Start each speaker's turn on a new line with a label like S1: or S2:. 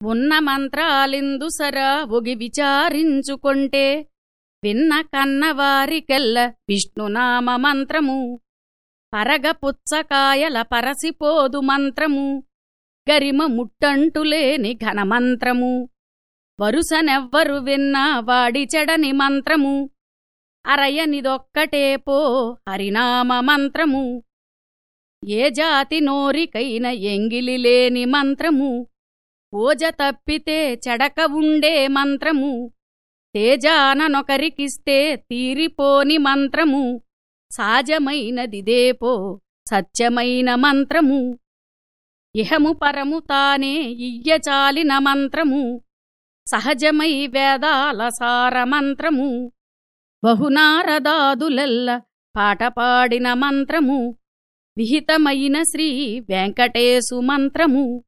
S1: ఉన్న మంత్రాలిందుసరా ఒగి విచారించుకొంటే విన్న కన్నవారికెల్ల విష్ణునామ మంత్రము పరగ పుచ్చకాయల పరసిపోదు మంత్రము గరిమ ముట్టంటులేని ఘనమంత్రము వరుసనెవ్వరు విన్నా వాడి చెడని మంత్రము అరయనిదొక్కటే పో హరినామ మంత్రము ఏ జాతి నోరికైన ఎంగిలి లేని మంత్రము ఓజ తప్పితే చెడక ఉండే మంత్రము. తేజాననొకరికిస్తే తీరిపోని మంత్రము. సాజమైనదిదేపో సత్యమైన మంత్రము. ఇహము పరము తానే ఇయ్యచాలిన మంత్రము. సహజమై వేదాల సారమంత్రము బహునారదాదులెల్ల పాటపాడిన మంత్రము. విహితమైన శ్రీ వెంకటేశు మంత్రము.